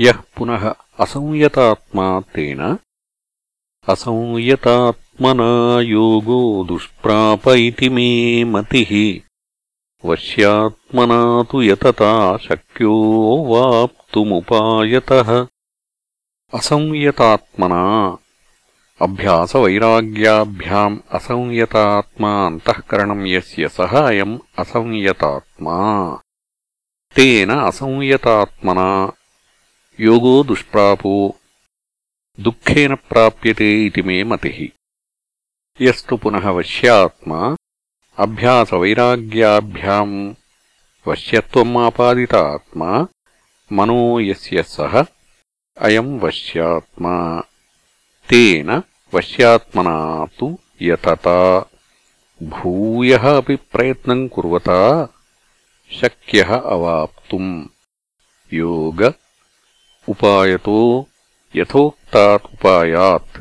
యః పునః అసంయతాత్మా తేన అసంయతాత్మనా దుష్ప్రాప ఇది మే మతి వశ్యాత్మనా తు శక్యో వాప్తుముపాయత అసంయతాత్మనా అభ్యాసవైరాగ్యాభ్యాం అసంయతాత్మా అంతఃకరణం యస్య సహ అయం అసంయతాత్మా. తేన అసంయతాత్మనా योगो दुष्प्रापो दुःखेन प्राप्यते इति मे मतिः यस्तु पुनः वश्यात्मा अभ्यासवैराग्याभ्याम् वश्यत्वम् आपादित आत्मा मनो यस्य सः अयम् वश्यात्मा तेन वश्यात्मना तु यतता भूयः अपि प्रयत्नम् कुर्वता शक्यः अवाप्तुम् योग उपायतो यथोक्तात् उपायात्